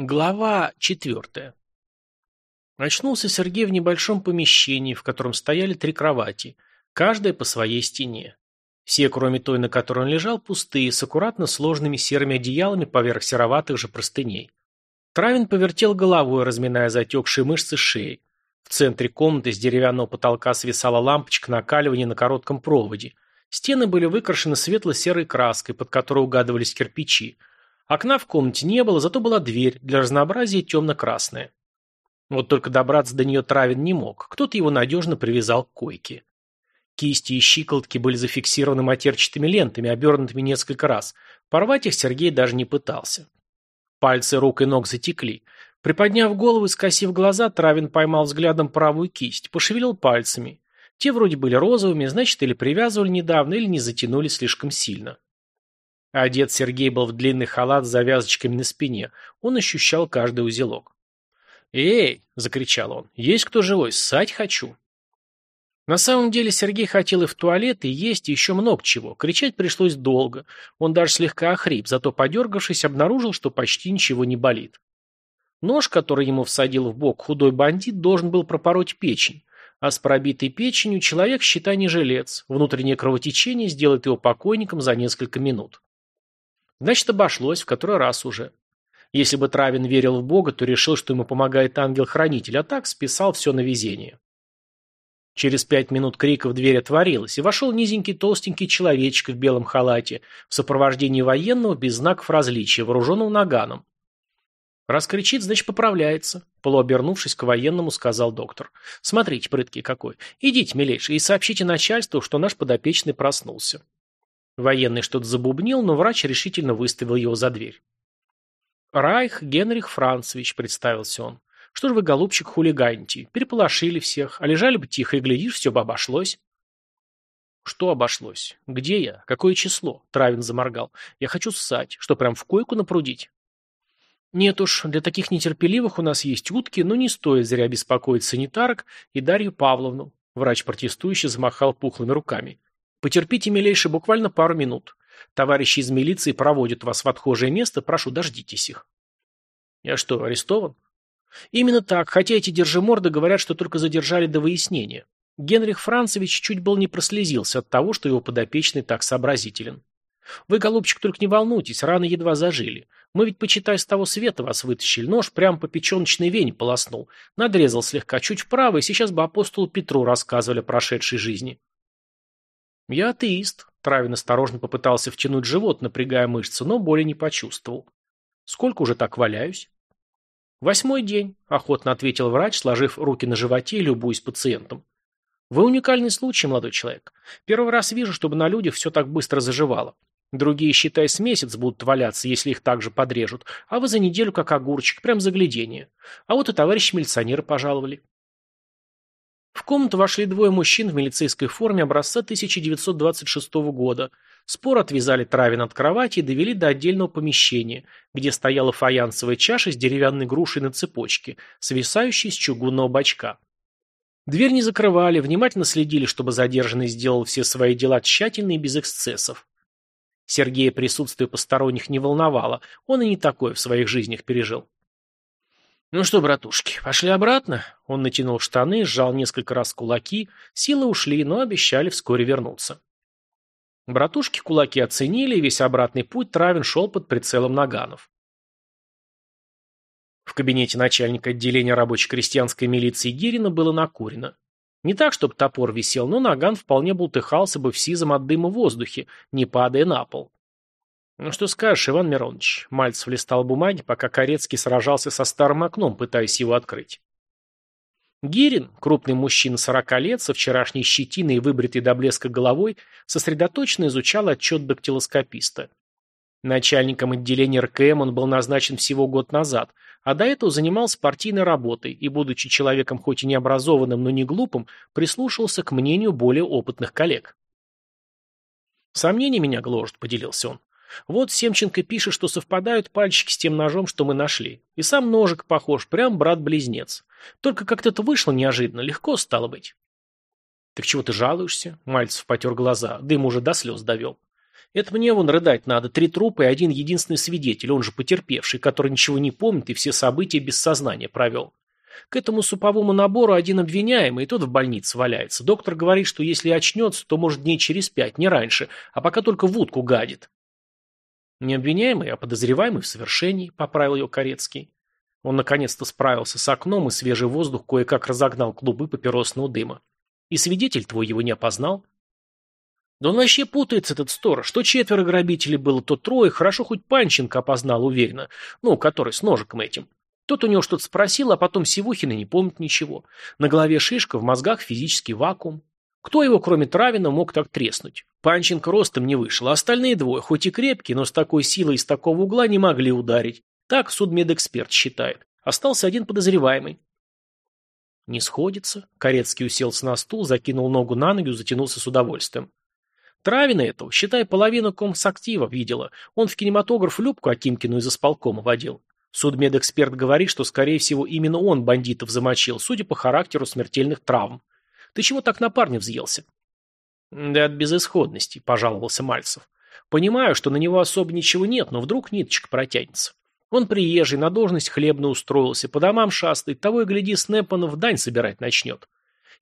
Глава четвертая. Очнулся Сергей в небольшом помещении, в котором стояли три кровати, каждая по своей стене. Все, кроме той, на которой он лежал, пустые, с аккуратно сложными серыми одеялами поверх сероватых же простыней. Травин повертел головой, разминая затекшие мышцы шеи. В центре комнаты с деревянного потолка свисала лампочка накаливания на коротком проводе. Стены были выкрашены светло-серой краской, под которой угадывались кирпичи, Окна в комнате не было, зато была дверь, для разнообразия темно-красная. Вот только добраться до нее Травин не мог, кто-то его надежно привязал к койке. Кисти и щиколотки были зафиксированы матерчатыми лентами, обернутыми несколько раз. Порвать их Сергей даже не пытался. Пальцы рук и ног затекли. Приподняв голову и скосив глаза, Травин поймал взглядом правую кисть, пошевелил пальцами. Те вроде были розовыми, значит, или привязывали недавно, или не затянули слишком сильно. Одет Сергей был в длинный халат с завязочками на спине. Он ощущал каждый узелок. «Эй!» – закричал он. «Есть кто живой? Ссать хочу!» На самом деле Сергей хотел и в туалет, и есть, и еще много чего. Кричать пришлось долго. Он даже слегка охрип, зато, подергавшись, обнаружил, что почти ничего не болит. Нож, который ему всадил в бок худой бандит, должен был пропороть печень. А с пробитой печенью человек, считай, не жилец. Внутреннее кровотечение сделает его покойником за несколько минут. Значит, обошлось, в который раз уже. Если бы Травин верил в Бога, то решил, что ему помогает ангел-хранитель, а так списал все на везение. Через пять минут криков дверь отворилась, и вошел низенький толстенький человечек в белом халате, в сопровождении военного без знаков различия, вооруженного наганом. Раз кричит, значит поправляется, полуобернувшись к военному, сказал доктор. Смотрите, прыткий какой. Идите, милейший, и сообщите начальству, что наш подопечный проснулся. Военный что-то забубнил, но врач решительно выставил его за дверь. «Райх Генрих Францевич», — представился он. «Что ж вы, голубчик, хулиганите? Переполошили всех, а лежали бы тихо и, глядишь, все бы обошлось». «Что обошлось? Где я? Какое число?» — Травин заморгал. «Я хочу ссать. Что, прям в койку напрудить?» «Нет уж, для таких нетерпеливых у нас есть утки, но не стоит зря беспокоить санитарок и Дарью Павловну». Врач протестующий замахал пухлыми руками. Потерпите, милейший, буквально пару минут. Товарищи из милиции проводят вас в отхожее место, прошу, дождитесь их. Я что, арестован? Именно так, хотя эти держиморды говорят, что только задержали до выяснения. Генрих Францевич чуть был не прослезился от того, что его подопечный так сообразителен. Вы, голубчик, только не волнуйтесь, раны едва зажили. Мы ведь, почитай, с того света вас вытащили. Нож прямо по печеночной вене полоснул. Надрезал слегка, чуть вправо, и сейчас бы апостолу Петру рассказывали о прошедшей жизни. «Я атеист», — Травин осторожно попытался втянуть живот, напрягая мышцы, но боли не почувствовал. «Сколько уже так валяюсь?» «Восьмой день», — охотно ответил врач, сложив руки на животе и любуясь пациентом. «Вы уникальный случай, молодой человек. Первый раз вижу, чтобы на людях все так быстро заживало. Другие, считай, с месяц будут валяться, если их так же подрежут, а вы за неделю как огурчик, прям заглядение. А вот и товарищ милиционеры пожаловали. В комнату вошли двое мужчин в милицейской форме образца 1926 года. Спор отвязали Травин от кровати и довели до отдельного помещения, где стояла фаянсовая чаша с деревянной грушей на цепочке, свисающей с чугунного бачка. Дверь не закрывали, внимательно следили, чтобы задержанный сделал все свои дела тщательно и без эксцессов. Сергея присутствие посторонних не волновало, он и не такое в своих жизнях пережил. «Ну что, братушки, пошли обратно?» Он натянул штаны, сжал несколько раз кулаки. Силы ушли, но обещали вскоре вернуться. Братушки кулаки оценили, и весь обратный путь Травин шел под прицелом наганов. В кабинете начальника отделения рабоче-крестьянской милиции Гирина было накурено. Не так, чтобы топор висел, но наган вполне бултыхался бы в сизом от дыма воздухе, не падая на пол. «Ну что скажешь, Иван Миронович?» Мальцев листал бумаги, пока Корецкий сражался со старым окном, пытаясь его открыть. Гирин, крупный мужчина сорока лет, со вчерашней щетиной и выбритой до блеска головой, сосредоточенно изучал отчет дактилоскописта. Начальником отделения РКМ он был назначен всего год назад, а до этого занимался партийной работой и, будучи человеком хоть и необразованным, но не глупым, прислушивался к мнению более опытных коллег. «Сомнения меня гложет», — поделился он. Вот Семченко пишет, что совпадают пальчики с тем ножом, что мы нашли. И сам ножик похож, прям брат-близнец. Только как-то это вышло неожиданно, легко стало быть. Так чего ты жалуешься? Мальцев потер глаза, дым уже до слез довел. Это мне вон рыдать надо. Три трупа и один единственный свидетель, он же потерпевший, который ничего не помнит и все события без сознания провел. К этому суповому набору один обвиняемый, и тот в больнице валяется. Доктор говорит, что если очнется, то может дней через пять, не раньше, а пока только в утку гадит. Не обвиняемый, а подозреваемый в совершении, поправил ее Корецкий. Он наконец-то справился с окном, и свежий воздух кое-как разогнал клубы папиросного дыма. И свидетель твой его не опознал? Да он вообще путается, этот сторож. Что четверо грабителей было, то трое. Хорошо хоть Панченко опознал уверенно. Ну, который с ножиком этим. Тот у него что-то спросил, а потом Сивухина не помнит ничего. На голове шишка, в мозгах физический вакуум. Кто его, кроме Травина, мог так треснуть? Панченко ростом не вышел, а остальные двое, хоть и крепкие, но с такой силой и с такого угла не могли ударить. Так судмедэксперт считает. Остался один подозреваемый. Не сходится. Корецкий уселся на стул, закинул ногу на ногу, затянулся с удовольствием. Травина этого, считай, половину комсактива видела. Он в кинематограф Любку Акимкину из исполкома водил. Судмедэксперт говорит, что, скорее всего, именно он бандитов замочил, судя по характеру смертельных травм. Ты чего так на парня взъелся? Да от безысходности, пожаловался Мальцев. Понимаю, что на него особо ничего нет, но вдруг ниточка протянется. Он приезжий, на должность хлебно устроился, по домам шастает, того и гляди, Снэппана дань собирать начнет.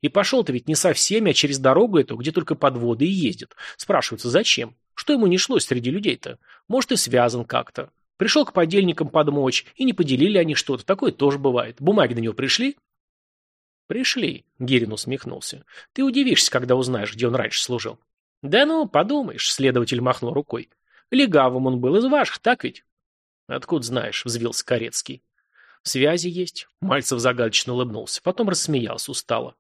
И пошел-то ведь не со всеми, а через дорогу эту, где только подводы и ездят. Спрашивается, зачем? Что ему не шлось среди людей-то? Может, и связан как-то. Пришел к подельникам подмочь, и не поделили они что-то. Такое тоже бывает. Бумаги на него пришли? Пришли, Гирин усмехнулся. Ты удивишься, когда узнаешь, где он раньше служил. Да ну, подумаешь, следователь махнул рукой. Легавым он был из ваших, так ведь? Откуда знаешь, взвился Корецкий. Связи есть. Мальцев загадочно улыбнулся, потом рассмеялся устало.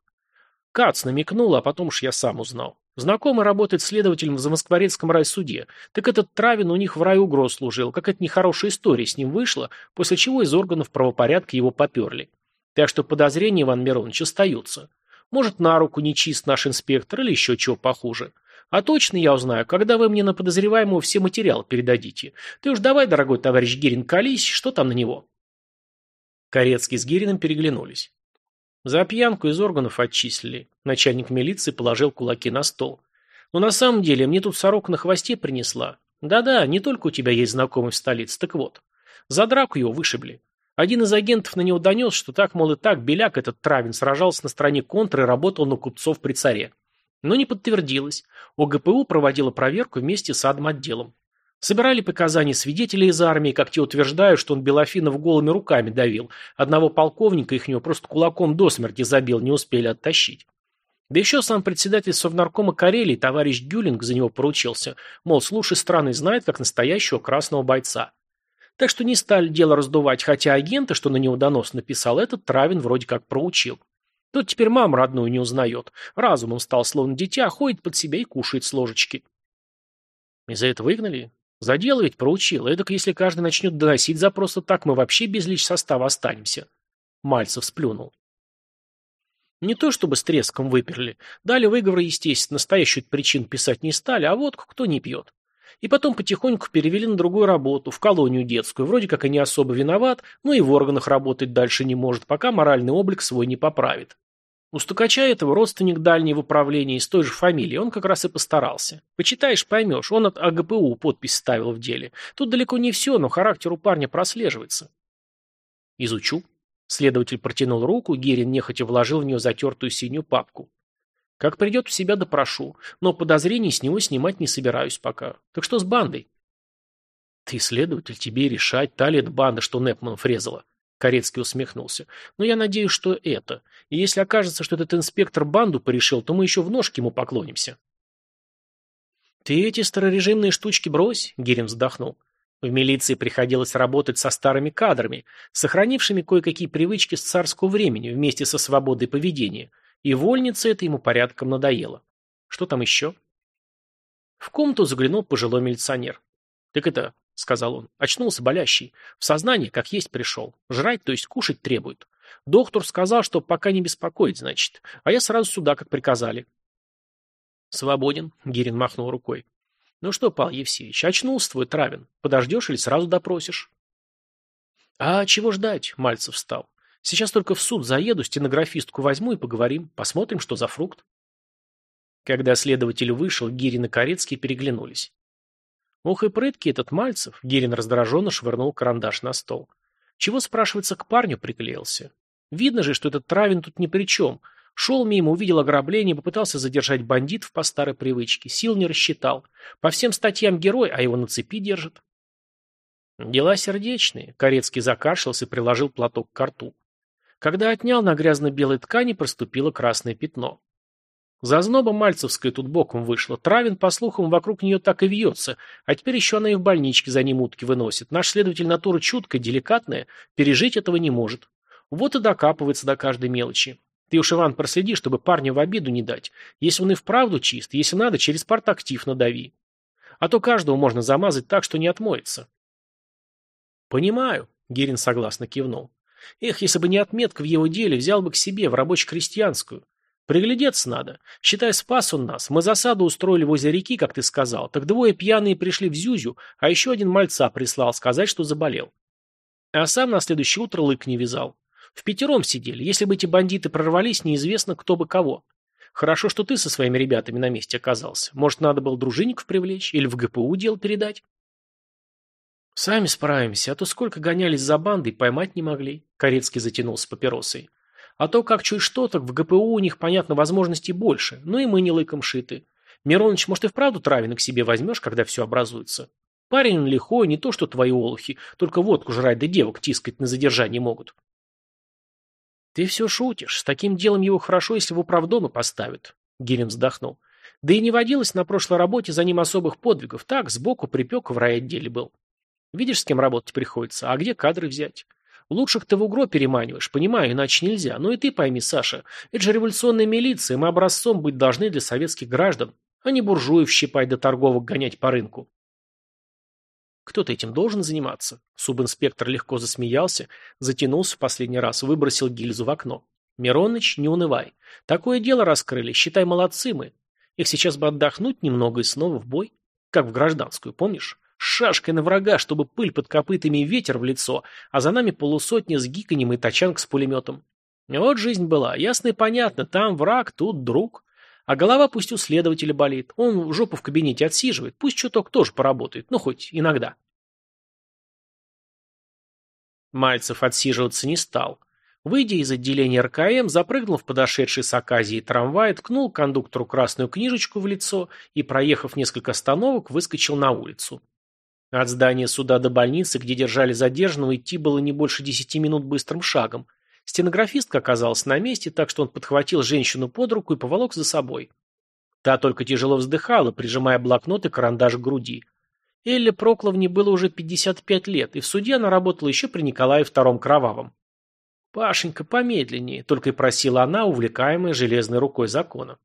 Кац намекнул, а потом уж я сам узнал. Знакомый работает следователем в Замоскворецком райсуде. Так этот Травин у них в раю угроз служил. как это нехорошая история с ним вышла, после чего из органов правопорядка его поперли. Так что подозрения Иван Миронович остаются. Может, на руку нечист наш инспектор или еще чего похуже. А точно я узнаю, когда вы мне на подозреваемого все материалы передадите. Ты уж давай, дорогой товарищ Гирин, колись, что там на него?» Корецкий с Гириным переглянулись. За пьянку из органов отчислили. Начальник милиции положил кулаки на стол. Но на самом деле мне тут сорока на хвосте принесла. Да-да, не только у тебя есть знакомый в столице, так вот. За драку его вышибли. Один из агентов на него донес, что так, мол, и так Беляк этот Травин сражался на стороне контры и работал на купцов при царе. Но не подтвердилось. ОГПУ проводила проверку вместе с адм-отделом. Собирали показания свидетелей из армии, как те утверждают, что он Белофинов голыми руками давил. Одного полковника ихнего просто кулаком до смерти забил, не успели оттащить. Да еще сам председатель Совнаркома Карелии, товарищ Гюлинг, за него поручился. Мол, слушай, страны знает, как настоящего красного бойца. Так что не стали дело раздувать, хотя агента, что на него донос написал, этот Травин вроде как проучил. Тот теперь маму родную не узнает. Разумом стал, словно дитя, ходит под себя и кушает с ложечки. И за это выгнали? За дело ведь проучил. Эдак, если каждый начнет доносить за просто так, мы вообще без лич состава останемся. Мальцев сплюнул. Не то чтобы с треском выперли. Дали выговоры, естественно, настоящую причин писать не стали, а водку кто не пьет. И потом потихоньку перевели на другую работу, в колонию детскую. Вроде как и не особо виноват, но и в органах работать дальше не может, пока моральный облик свой не поправит. У стукача этого родственник дальний в управлении с той же фамилией, он как раз и постарался. Почитаешь, поймешь, он от АГПУ подпись ставил в деле. Тут далеко не все, но характер у парня прослеживается. Изучу. Следователь протянул руку, Герин нехотя вложил в нее затертую синюю папку. Как придет в себя, допрошу, но подозрений с него снимать не собираюсь пока. Так что с бандой? Ты, следователь, тебе решать, та ли это банда, что Непман фрезала. Корецкий усмехнулся. «Но я надеюсь, что это. И если окажется, что этот инспектор банду порешил, то мы еще в ножки ему поклонимся». «Ты эти старорежимные штучки брось», — Гирин вздохнул. В милиции приходилось работать со старыми кадрами, сохранившими кое-какие привычки с царского времени вместе со свободой поведения, и вольница это ему порядком надоело. Что там еще? В комнату заглянул пожилой милиционер. «Так это, — сказал он. Очнулся болящий. В сознание, как есть, пришел. Жрать, то есть кушать требует. Доктор сказал, что пока не беспокоить, значит. А я сразу сюда, как приказали. Свободен, Гирин махнул рукой. Ну что, Павел Евсеевич, очнулся твой травин. Подождешь или сразу допросишь? А чего ждать? Мальцев встал. Сейчас только в суд заеду, стенографистку возьму и поговорим. Посмотрим, что за фрукт. Когда следователь вышел, Гирин и Корецкий переглянулись. Ох и прыткий этот Мальцев, Герин раздраженно швырнул карандаш на стол. Чего, спрашивается, к парню приклеился? Видно же, что этот Травин тут ни при чем. Шел мимо, увидел ограбление, попытался задержать бандитов по старой привычке. Сил не рассчитал. По всем статьям герой, а его на цепи держат. Дела сердечные. Корецкий закашлялся и приложил платок к рту. Когда отнял, на грязно-белой ткани проступило красное пятно. Зазноба Мальцевская тут боком вышла. Травин, по слухам, вокруг нее так и вьется. А теперь еще она и в больничке за ним утки выносит. Наш следователь натура чуткая, деликатная. Пережить этого не может. Вот и докапывается до каждой мелочи. Ты уж, Иван, проследи, чтобы парню в обиду не дать. Если он и вправду чист, если надо, через партактив надави. А то каждого можно замазать так, что не отмоется. Понимаю, Герин согласно кивнул. Эх, если бы не отметка в его деле, взял бы к себе, в рабоче-крестьянскую. Приглядеться надо. Считай, спас он нас. Мы засаду устроили возле реки, как ты сказал. Так двое пьяные пришли в Зюзю, а еще один мальца прислал сказать, что заболел. А сам на следующее утро лык не вязал. В пятером сидели. Если бы эти бандиты прорвались, неизвестно кто бы кого. Хорошо, что ты со своими ребятами на месте оказался. Может, надо было дружинников привлечь или в ГПУ дел передать? Сами справимся, а то сколько гонялись за бандой, поймать не могли. Корецкий затянулся папиросой. А то, как чуть что, так в ГПУ у них, понятно, возможностей больше. Ну и мы не лыком шиты. Мироныч, может, и вправду Травина к себе возьмешь, когда все образуется? Парень лихой, не то что твои олухи, только водку жрать да девок тискать на задержании могут. «Ты все шутишь. С таким делом его хорошо, если в управдома поставят». Гирин вздохнул. «Да и не водилось на прошлой работе за ним особых подвигов. Так, сбоку припек в райотделе был. Видишь, с кем работать приходится, а где кадры взять? Лучших ты в угро переманиваешь, понимаю, иначе нельзя. Ну и ты пойми, Саша, это же революционная милиция, мы образцом быть должны для советских граждан, а не буржуев щипать до торговок гонять по рынку. Кто-то этим должен заниматься. Субинспектор легко засмеялся, затянулся в последний раз, выбросил гильзу в окно. Мироныч, не унывай. Такое дело раскрыли, считай, молодцы мы. Их сейчас бы отдохнуть немного и снова в бой. Как в гражданскую, помнишь? Шашкой на врага, чтобы пыль под копытами и ветер в лицо, а за нами полусотня с гиканем и тачанка с пулеметом. Вот жизнь была, ясно и понятно, там враг, тут друг. А голова пусть у следователя болит. Он жопу в кабинете отсиживает. Пусть чуток тоже поработает. Ну, хоть иногда. Мальцев отсиживаться не стал. Выйдя из отделения РКМ, запрыгнул в подошедший с Аказии трамвай, ткнул кондуктору красную книжечку в лицо и, проехав несколько остановок, выскочил на улицу. От здания суда до больницы, где держали задержанного, идти было не больше десяти минут быстрым шагом, Стенографистка оказалась на месте, так что он подхватил женщину под руку и поволок за собой. Та только тяжело вздыхала, прижимая блокнот и карандаш к груди. Элле Прокловне было уже 55 лет, и в суде она работала еще при Николае II Кровавом. «Пашенька, помедленнее», — только и просила она, увлекаемая железной рукой закона.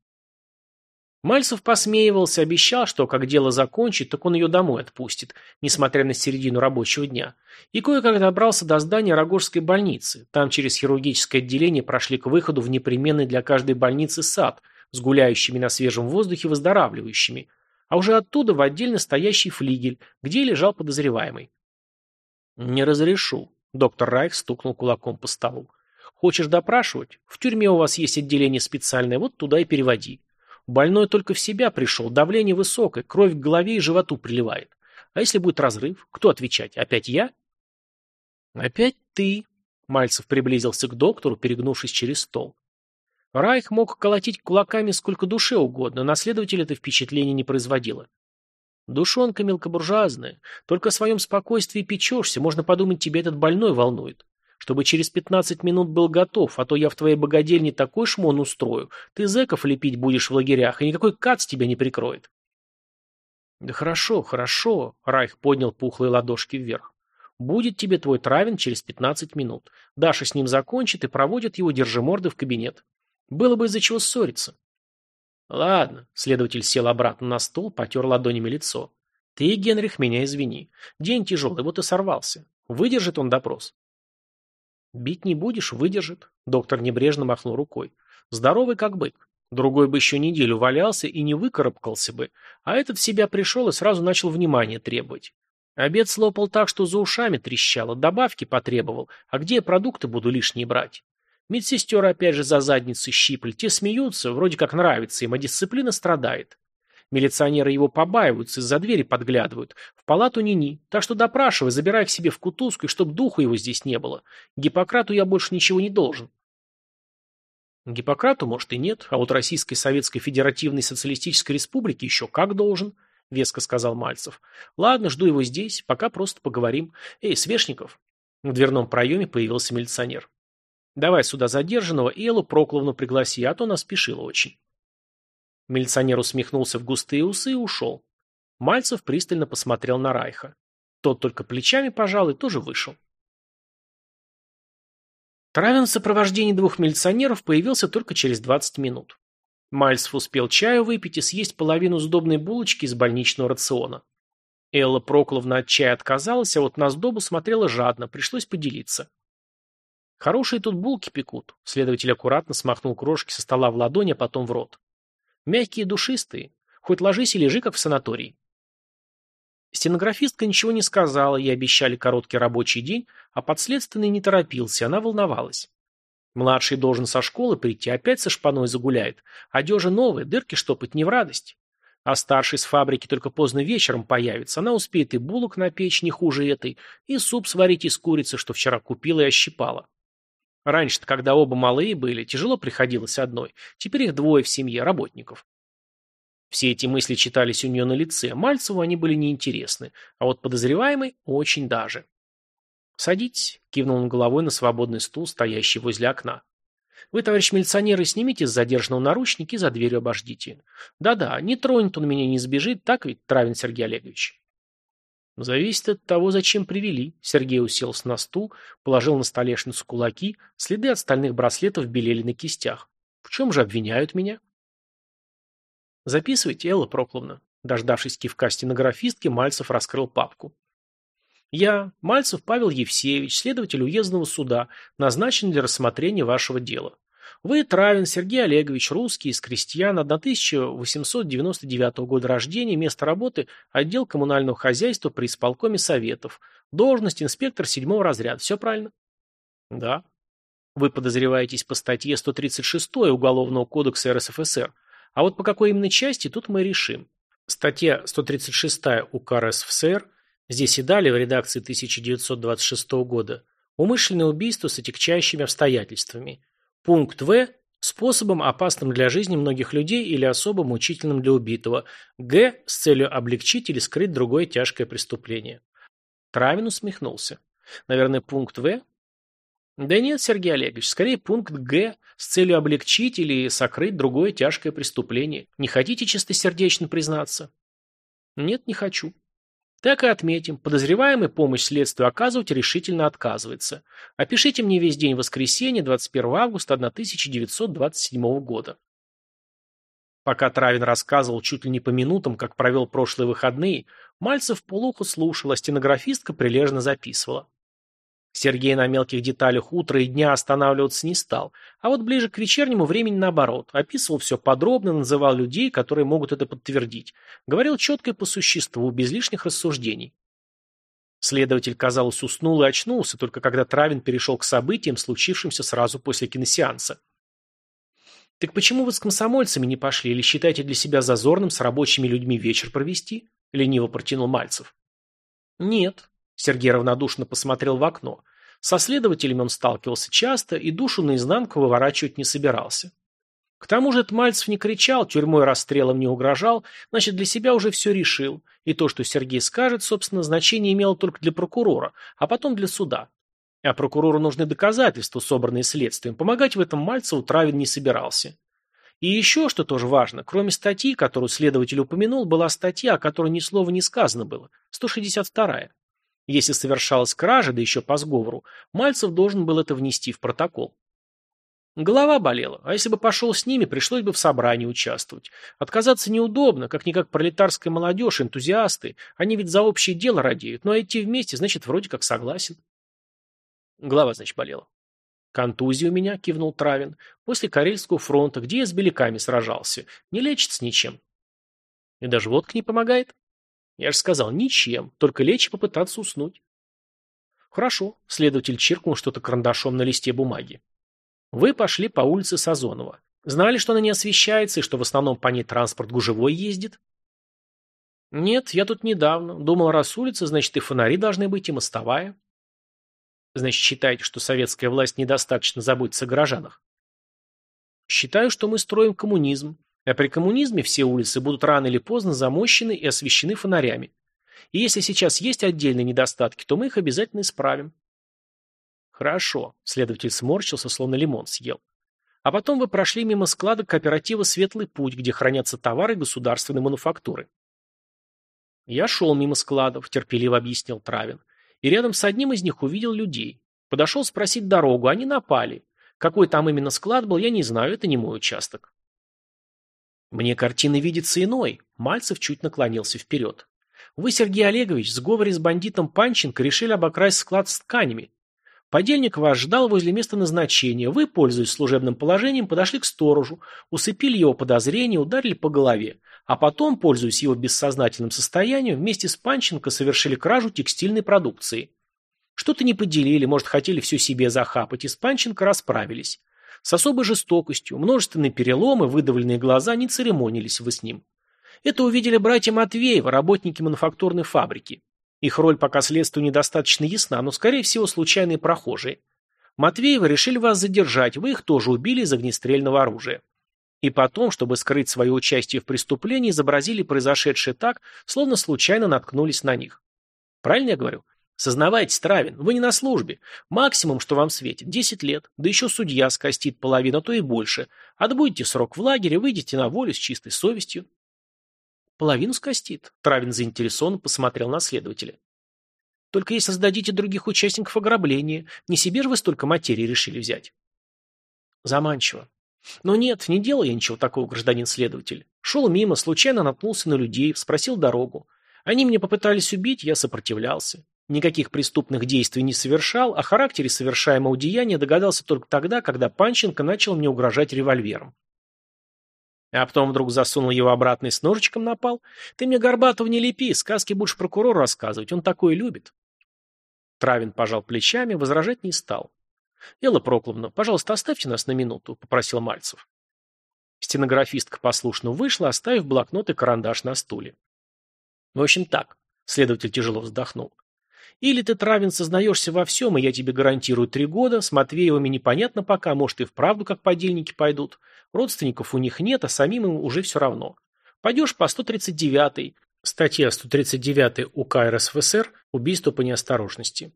Мальцев посмеивался, обещал, что как дело закончит, так он ее домой отпустит, несмотря на середину рабочего дня. И кое-как добрался до здания Рогожской больницы. Там через хирургическое отделение прошли к выходу в непременный для каждой больницы сад с гуляющими на свежем воздухе выздоравливающими, а уже оттуда в отдельно стоящий флигель, где лежал подозреваемый. «Не разрешу», — доктор Райх стукнул кулаком по столу. «Хочешь допрашивать? В тюрьме у вас есть отделение специальное, вот туда и переводи». Больной только в себя пришел, давление высокое, кровь к голове и животу приливает. А если будет разрыв, кто отвечать? Опять я? Опять ты. Мальцев приблизился к доктору, перегнувшись через стол. Райх мог колотить кулаками сколько душе угодно, на следователя это впечатление не производило. Душонка мелкобуржуазная. Только о своем спокойствии печешься, можно подумать, тебе этот больной волнует чтобы через пятнадцать минут был готов, а то я в твоей богадельне такой шмон устрою. Ты зэков лепить будешь в лагерях, и никакой кац тебя не прикроет. Да хорошо, хорошо, Райх поднял пухлые ладошки вверх. Будет тебе твой травин через пятнадцать минут. Даша с ним закончит и проводит его держиморды в кабинет. Было бы из-за чего ссориться. Ладно, следователь сел обратно на стол, потер ладонями лицо. Ты, Генрих, меня извини. День тяжелый, вот и сорвался. Выдержит он допрос. «Бить не будешь, выдержит», — доктор небрежно махнул рукой. «Здоровый как бык. Другой бы еще неделю валялся и не выкарабкался бы, а этот в себя пришел и сразу начал внимание требовать. Обед слопал так, что за ушами трещало, добавки потребовал, а где я продукты буду лишние брать? Медсестер опять же за задницы щипль, те смеются, вроде как нравится им, а дисциплина страдает. Милиционеры его побаиваются, из-за двери подглядывают. В палату ни-ни. Так что допрашивай, забирай к себе в кутузку, и чтоб духу его здесь не было. Гиппократу я больше ничего не должен. Гиппократу, может, и нет, а вот Российской Советской Федеративной Социалистической Республике еще как должен, веско сказал Мальцев. Ладно, жду его здесь, пока просто поговорим. Эй, Свешников. В дверном проеме появился милиционер. Давай сюда задержанного и Эллу Прокловну пригласи, а то она спешила очень. Милиционер усмехнулся в густые усы и ушел. Мальцев пристально посмотрел на Райха. Тот только плечами пожал и тоже вышел. Травин в сопровождении двух милиционеров появился только через 20 минут. Мальцев успел чаю выпить и съесть половину сдобной булочки из больничного рациона. Элла Прокловна от чая отказалась, а вот на сдобу смотрела жадно, пришлось поделиться. Хорошие тут булки пекут. Следователь аккуратно смахнул крошки со стола в ладонь, а потом в рот. Мягкие, душистые. Хоть ложись и лежи, как в санатории. Стенографистка ничего не сказала, ей обещали короткий рабочий день, а подследственный не торопился, она волновалась. Младший должен со школы прийти, опять со шпаной загуляет. Одежа новая, дырки штопать не в радость. А старший с фабрики только поздно вечером появится, она успеет и булок напечь не хуже этой, и суп сварить из курицы, что вчера купила и ощипала. Раньше-то, когда оба малые были, тяжело приходилось одной. Теперь их двое в семье, работников. Все эти мысли читались у нее на лице. Мальцеву они были неинтересны, а вот подозреваемый очень даже. «Садитесь», — кивнул он головой на свободный стул, стоящий возле окна. «Вы, товарищ милиционеры, снимите с задержанного наручники и за дверью обождите. Да-да, не тронет он меня, не сбежит, так ведь, Травин Сергей Олегович?» Зависит от того, зачем привели. Сергей уселся на стул, положил на столешницу кулаки, следы от стальных браслетов белели на кистях. В чем же обвиняют меня? Записывайте, Элла Прокловна. Дождавшись кивка стенографистки, Мальцев раскрыл папку. Я, Мальцев Павел Евсеевич, следователь уездного суда, назначен для рассмотрения вашего дела. Вы, Травин Сергей Олегович, русский, из крестьян, 1899 года рождения, место работы – отдел коммунального хозяйства при исполкоме советов, должность инспектор седьмого разряда. Все правильно? Да. Вы подозреваетесь по статье 136 Уголовного кодекса РСФСР. А вот по какой именно части, тут мы решим. Статья 136 УК РСФСР, здесь и далее в редакции 1926 года, умышленное убийство с отягчающими обстоятельствами – Пункт В. Способом, опасным для жизни многих людей или особо мучительным для убитого. Г. С целью облегчить или скрыть другое тяжкое преступление. Травин усмехнулся. Наверное, пункт В? Да нет, Сергей Олегович, скорее пункт Г с целью облегчить или сокрыть другое тяжкое преступление. Не хотите чистосердечно признаться? Нет, не хочу. Так и отметим. Подозреваемый помощь следствию оказывать решительно отказывается. Опишите мне весь день воскресенья, 21 августа 1927 года. Пока Травин рассказывал чуть ли не по минутам, как провел прошлые выходные, Мальцев полуху слушал, а стенографистка прилежно записывала. Сергей на мелких деталях утра и дня останавливаться не стал, а вот ближе к вечернему времени наоборот, описывал все подробно, называл людей, которые могут это подтвердить, говорил четко и по существу, без лишних рассуждений. Следователь, казалось, уснул и очнулся, только когда Травин перешел к событиям, случившимся сразу после киносеанса. «Так почему вы с комсомольцами не пошли или считаете для себя зазорным с рабочими людьми вечер провести?» – лениво протянул Мальцев. «Нет», Сергей равнодушно посмотрел в окно. Со следователями он сталкивался часто и душу наизнанку выворачивать не собирался. К тому же этот Мальцев не кричал, тюрьмой расстрелом не угрожал, значит, для себя уже все решил. И то, что Сергей скажет, собственно, значение имело только для прокурора, а потом для суда. А прокурору нужны доказательства, собранные следствием. Помогать в этом Мальцеву Травин не собирался. И еще, что тоже важно, кроме статьи, которую следователь упомянул, была статья, о которой ни слова не сказано было, 162-я. Если совершалась кража, да еще по сговору, Мальцев должен был это внести в протокол. Голова болела, а если бы пошел с ними, пришлось бы в собрании участвовать. Отказаться неудобно, как-никак пролетарская молодежь, энтузиасты, они ведь за общее дело радеют, но идти вместе, значит, вроде как согласен. Голова, значит, болела. Контузия у меня, кивнул Травин, после Карельского фронта, где я с беляками сражался. Не лечится ничем. И даже водка не помогает? Я же сказал, ничем, только лечь и попытаться уснуть. Хорошо, следователь чиркнул что-то карандашом на листе бумаги. Вы пошли по улице Сазонова. Знали, что она не освещается и что в основном по ней транспорт гужевой ездит? Нет, я тут недавно. Думал, раз улица, значит и фонари должны быть, и мостовая. Значит, считаете, что советская власть недостаточно заботится о горожанах? Считаю, что мы строим коммунизм, а при коммунизме все улицы будут рано или поздно замощены и освещены фонарями. И если сейчас есть отдельные недостатки, то мы их обязательно исправим. Хорошо, следователь сморщился, словно лимон съел. А потом вы прошли мимо склада кооператива «Светлый путь», где хранятся товары государственной мануфактуры. Я шел мимо складов, терпеливо объяснил Травин. И рядом с одним из них увидел людей. Подошел спросить дорогу, они напали. Какой там именно склад был, я не знаю, это не мой участок. Мне картина видится иной. Мальцев чуть наклонился вперед. Вы, Сергей Олегович, в сговоре с бандитом Панченко решили обокрасть склад с тканями. Подельник вас ждал возле места назначения. Вы, пользуясь служебным положением, подошли к сторожу, усыпили его подозрения, ударили по голове. А потом, пользуясь его бессознательным состоянием, вместе с Панченко совершили кражу текстильной продукции. Что-то не поделили, может, хотели все себе захапать, и с Панченко расправились. С особой жестокостью, множественные переломы, выдавленные глаза не церемонились вы с ним. Это увидели братья Матвеева, работники мануфактурной фабрики. Их роль пока следствию недостаточно ясна, но, скорее всего, случайные прохожие. Матвеевы решили вас задержать, вы их тоже убили из огнестрельного оружия. И потом, чтобы скрыть свое участие в преступлении, изобразили произошедшее так, словно случайно наткнулись на них. Правильно я говорю? Сознавайтесь, Травин, вы не на службе. Максимум, что вам светит, 10 лет. Да еще судья скостит половину, а то и больше. Отбудете срок в лагере, выйдете на волю с чистой совестью. Половину скостит. Травин заинтересованно посмотрел на следователя. Только если сдадите других участников ограбления, не себе же вы столько материи решили взять. Заманчиво. Но нет, не делал я ничего такого, гражданин-следователь. Шел мимо, случайно наткнулся на людей, спросил дорогу. Они мне попытались убить, я сопротивлялся. Никаких преступных действий не совершал, о характере совершаемого деяния догадался только тогда, когда Панченко начал мне угрожать револьвером. А потом вдруг засунул его обратно и с ножичком напал. Ты мне Горбатова не лепи, сказки будешь прокурору рассказывать, он такое любит. Травин пожал плечами, возражать не стал. «Элла Прокловна, пожалуйста, оставьте нас на минуту», — попросил Мальцев. Стенографистка послушно вышла, оставив блокнот и карандаш на стуле. В общем так, следователь тяжело вздохнул. Или ты, Травин, сознаешься во всем, и я тебе гарантирую три года, с Матвеевыми непонятно пока, может и вправду как подельники пойдут. Родственников у них нет, а самим им уже все равно. Пойдешь по 139-й, статья 139 УК РСФСР, убийство по неосторожности.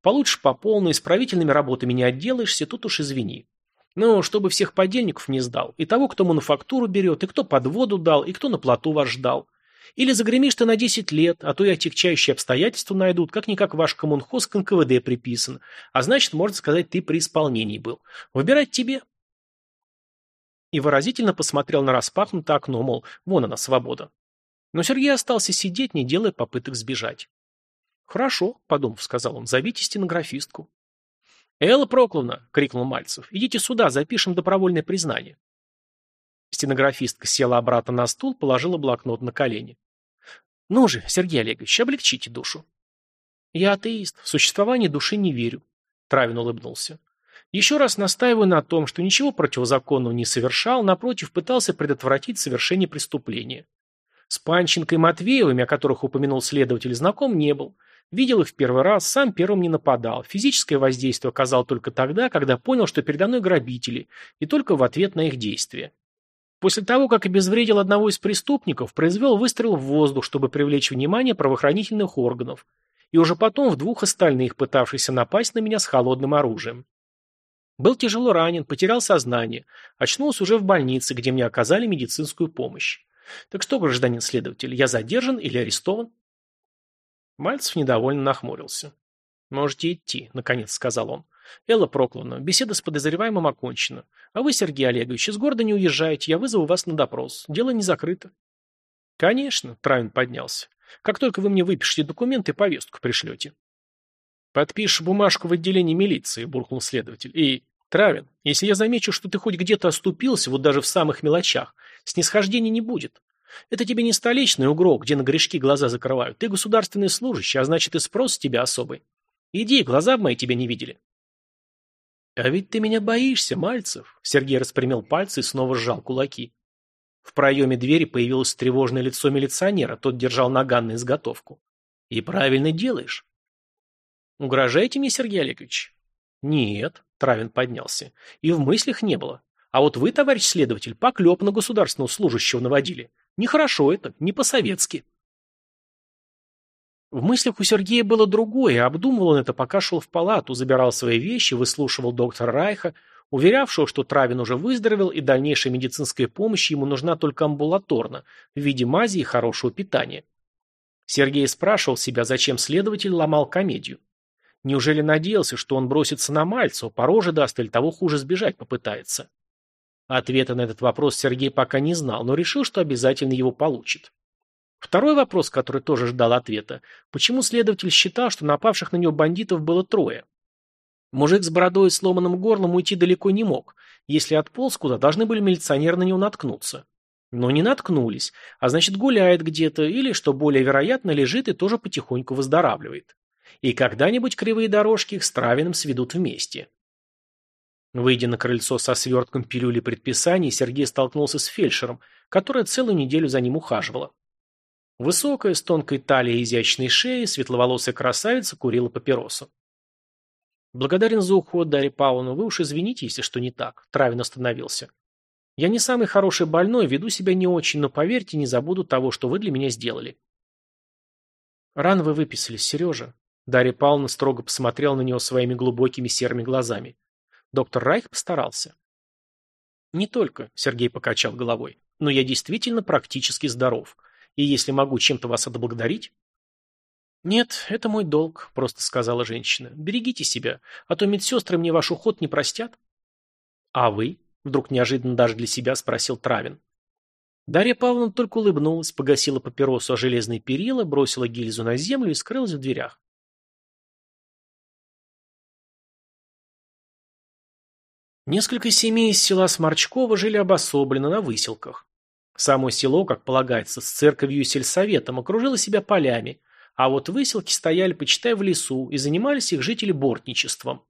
Получишь по полной, исправительными работами не отделаешься, тут уж извини. Но чтобы всех подельников не сдал, и того, кто мануфактуру берет, и кто подводу дал, и кто на плоту вас ждал. Или загремишь ты на 10 лет, а то и отягчающие обстоятельства найдут, как-никак ваш коммунхоз к НКВД приписан, а значит, можно сказать, ты при исполнении был. Выбирать тебе. И выразительно посмотрел на распахнутое окно, мол, вон она, свобода. Но Сергей остался сидеть, не делая попыток сбежать. «Хорошо», — подумав, сказал он, — «зовите стенографистку». «Элла Прокловна!» — крикнул Мальцев. «Идите сюда, запишем добровольное признание». Стенографистка села обратно на стул, положила блокнот на колени. «Ну же, Сергей Олегович, облегчите душу». «Я атеист, в существование души не верю», — Травин улыбнулся. «Еще раз настаиваю на том, что ничего противозаконного не совершал, напротив, пытался предотвратить совершение преступления. С Панченко и Матвеевыми, о которых упомянул следователь, знаком не был. Видел их в первый раз, сам первым не нападал. Физическое воздействие оказал только тогда, когда понял, что передо мной грабители, и только в ответ на их действия. После того, как обезвредил одного из преступников, произвел выстрел в воздух, чтобы привлечь внимание правоохранительных органов, и уже потом в двух остальных, пытавшихся напасть на меня с холодным оружием. Был тяжело ранен, потерял сознание, очнулся уже в больнице, где мне оказали медицинскую помощь. Так что, гражданин следователь, я задержан или арестован? Мальцев недовольно нахмурился. «Можете идти», — наконец сказал он. «Элла Прокловна, беседа с подозреваемым окончена. А вы, Сергей Олегович, из города не уезжаете, я вызову вас на допрос. Дело не закрыто». «Конечно», — Травин поднялся. «Как только вы мне выпишете документы, повестку пришлете». «Подпишешь бумажку в отделении милиции», — буркнул следователь. «И, Травин, если я замечу, что ты хоть где-то оступился, вот даже в самых мелочах, снисхождения не будет. Это тебе не столичный угрок, где на грешки глаза закрывают. Ты государственный служащий, а значит и спрос с тебя особый. Иди, глаза бы мои тебя не видели. А ведь ты меня боишься, Мальцев. Сергей распрямил пальцы и снова сжал кулаки. В проеме двери появилось тревожное лицо милиционера, тот держал наган на изготовку. «И правильно делаешь». «Угрожаете мне, Сергей Олегович?» «Нет», — Травин поднялся. «И в мыслях не было. А вот вы, товарищ следователь, поклеп на государственного служащего наводили. Нехорошо это, не по-советски». В мыслях у Сергея было другое, обдумывал он это, пока шел в палату, забирал свои вещи, выслушивал доктора Райха, уверявшего, что Травин уже выздоровел и дальнейшая медицинская помощь ему нужна только амбулаторно, в виде мази и хорошего питания. Сергей спрашивал себя, зачем следователь ломал комедию. Неужели надеялся, что он бросится на Мальцева, по роже даст или того хуже сбежать попытается? Ответа на этот вопрос Сергей пока не знал, но решил, что обязательно его получит. Второй вопрос, который тоже ждал ответа. Почему следователь считал, что напавших на него бандитов было трое? Мужик с бородой и сломанным горлом уйти далеко не мог. Если отполз куда, должны были милиционеры на него наткнуться. Но не наткнулись, а значит гуляет где-то или, что более вероятно, лежит и тоже потихоньку выздоравливает. И когда-нибудь кривые дорожки их с Травиным сведут вместе. Выйдя на крыльцо со свертком пилюли предписаний, Сергей столкнулся с фельдшером, которая целую неделю за ним ухаживала. Высокая, с тонкой талией и изящной шеей, светловолосая красавица курила папиросу. Благодарен за уход, Дарья Павловна. Вы уж извините, если что не так. Травин остановился. Я не самый хороший больной, веду себя не очень, но поверьте, не забуду того, что вы для меня сделали. Рано вы выписались, Сережа. Дарья Павловна строго посмотрела на него своими глубокими серыми глазами. Доктор Райх постарался. Не только, Сергей покачал головой, но я действительно практически здоров. И если могу чем-то вас отблагодарить... «Нет, это мой долг», — просто сказала женщина. «Берегите себя, а то медсестры мне ваш уход не простят». «А вы?» — вдруг неожиданно даже для себя спросил Травин. Дарья Павловна только улыбнулась, погасила папиросу о железные перила, бросила гильзу на землю и скрылась в дверях. Несколько семей из села Сморчково жили обособленно на выселках. Само село, как полагается, с церковью и сельсоветом окружило себя полями, а вот выселки стояли, почитай, в лесу, и занимались их жители бортничеством.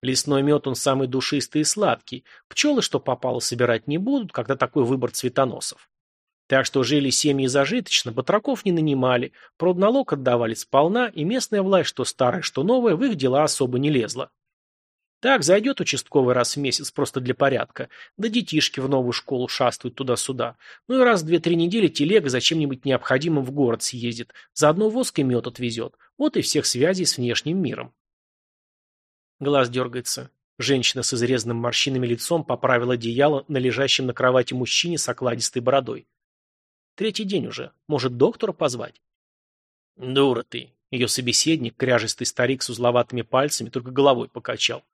Лесной мед он самый душистый и сладкий. Пчелы, что попало, собирать не будут, когда такой выбор цветоносов. Так что жили семьи зажиточно, батраков не нанимали, продналог отдавали сполна, и местная власть, что старая, что новая, в их дела особо не лезла. Так, зайдет участковый раз в месяц просто для порядка, да детишки в новую школу шастают туда-сюда. Ну и раз в две-три недели телега за чем-нибудь необходимым в город съездит, заодно воск и мед отвезет. Вот и всех связей с внешним миром. Глаз дергается. Женщина с изрезанным морщинами лицом поправила одеяло на лежащем на кровати мужчине с окладистой бородой. Третий день уже. Может, доктора позвать? Дура ты. Ее собеседник, кряжистый старик с узловатыми пальцами, только головой покачал.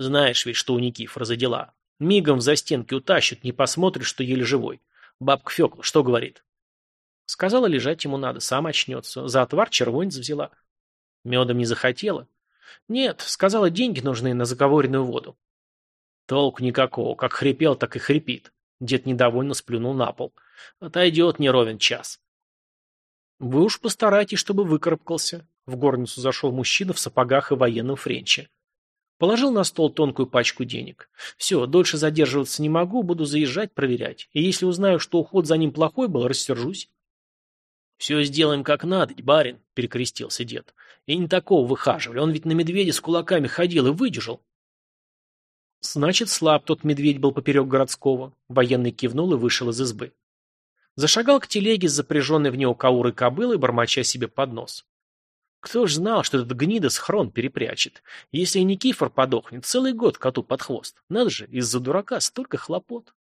Знаешь ведь, что у Никифора за дела. Мигом в застенки утащат, не посмотришь, что еле живой. Бабка Фёкла что говорит? Сказала, лежать ему надо, сам очнется. За отвар червонец взяла. Медом не захотела? Нет, сказала, деньги нужны на заговоренную воду. Толку никакого, как хрипел, так и хрипит. Дед недовольно сплюнул на пол. Отойдет не ровен час. Вы уж постарайтесь, чтобы выкарабкался. В горницу зашел мужчина в сапогах и военном френче. Положил на стол тонкую пачку денег. Все, дольше задерживаться не могу, буду заезжать, проверять. И если узнаю, что уход за ним плохой был, рассержусь. «Все сделаем как надо, барин», — перекрестился дед. «И не такого выхаживали. Он ведь на медведя с кулаками ходил и выдержал». «Значит, слаб тот медведь был поперек городского». Военный кивнул и вышел из избы. Зашагал к телеге с запряженной в него каурой кобылой, бормоча себе под нос. Кто ж знал, что этот гнида схрон перепрячет? Если Никифор подохнет, целый год коту под хвост. Надо же, из-за дурака столько хлопот.